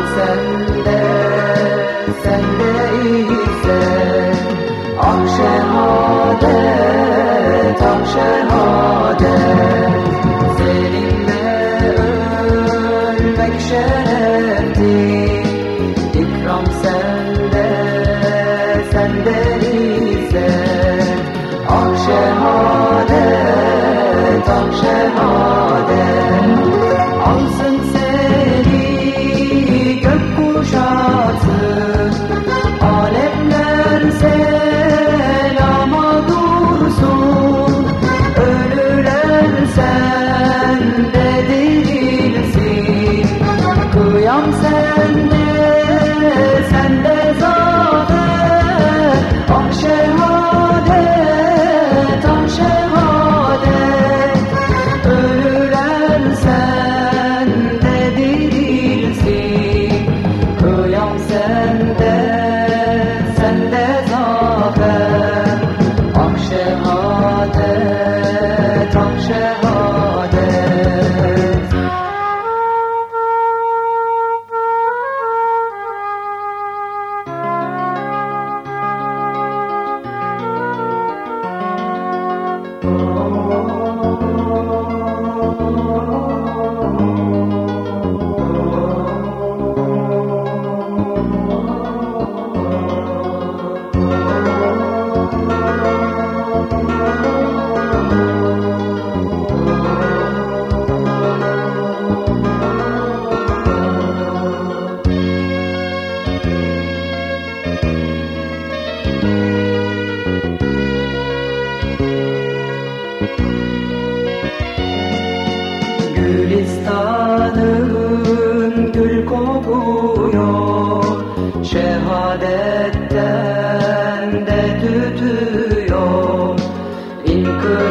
Thompson.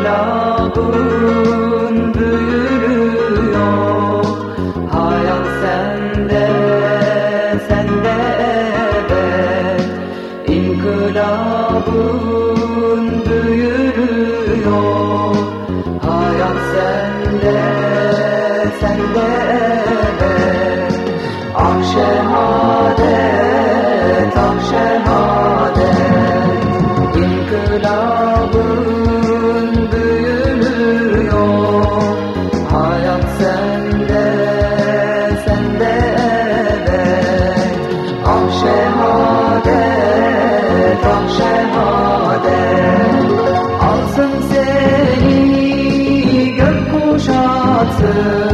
Ayağın büyürüyor. Hayat sende, sende evet. İnkılabın büyürüyor. Amen.